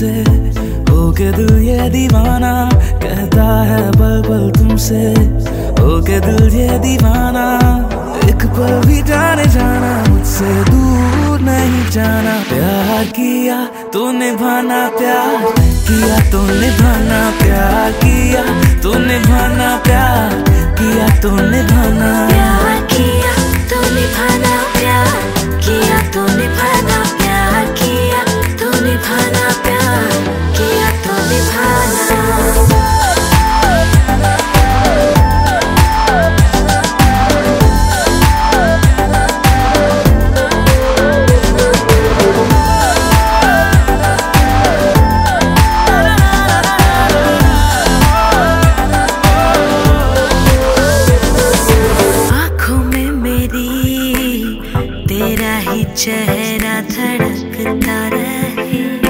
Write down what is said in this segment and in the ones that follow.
तुमसे हो के दिल ये दीवाना कहता है पल पल तुमसे। हो के दिल ये दीवाना, एक पल भी जाने जाना, मुझसे दूर नहीं जाना। प्यार किया तो निभाना, प्यार किया तो निभाना, प्यार किया तो निभाना, प्यार किया तो निभाना। चेहरा धड़कता रहे।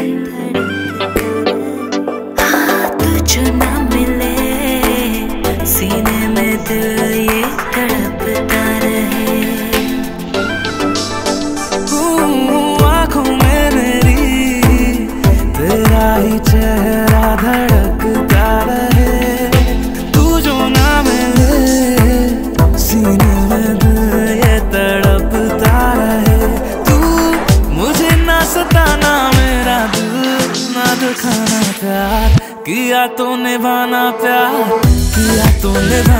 सताना मेरा दिल ना दुखाना प्यार। किया तो निभाना प्यार किया तो निभाना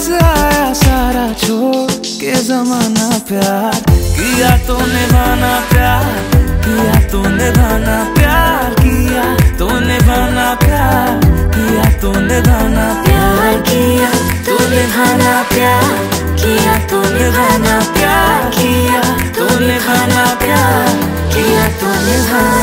पास आया सारा छोड़ के जमाना प्यार। किया तो निभाना प्यार, किया तो निभाना प्यार, किया तो निभाना प्यार, किया तो निभाना प्यार, किया तो निभाना प्यार, किया तो निभाना प्यार, किया तो निभाना प्यार, किया तो निभाना